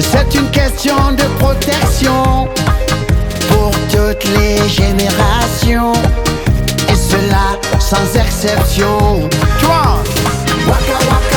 C'est une question de protection pour toutes les générations. Et cela sans exception. Tu vois Waka waka.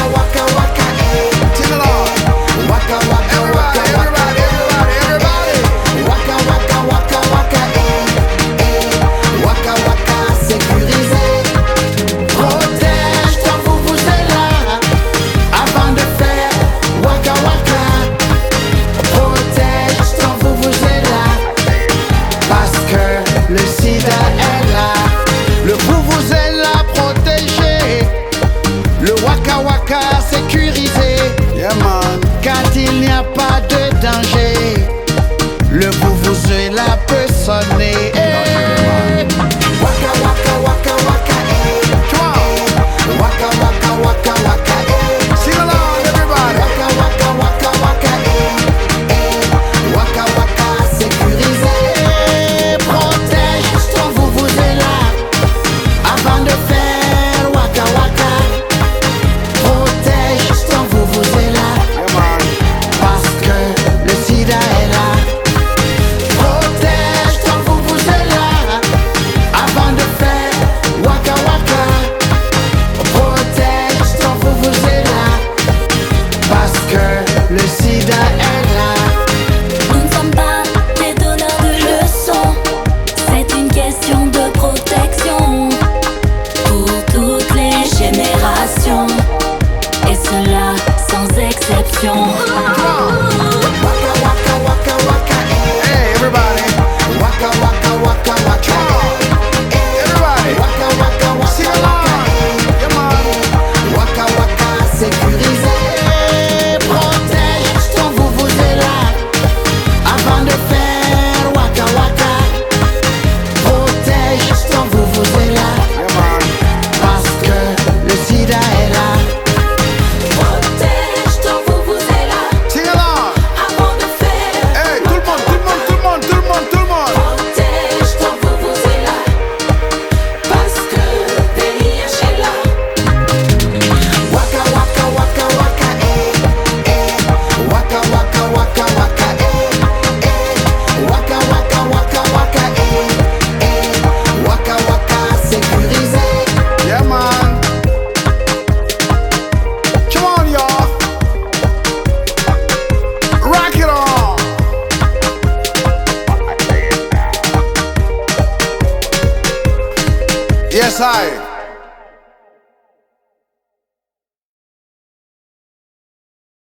唱。Yes, I.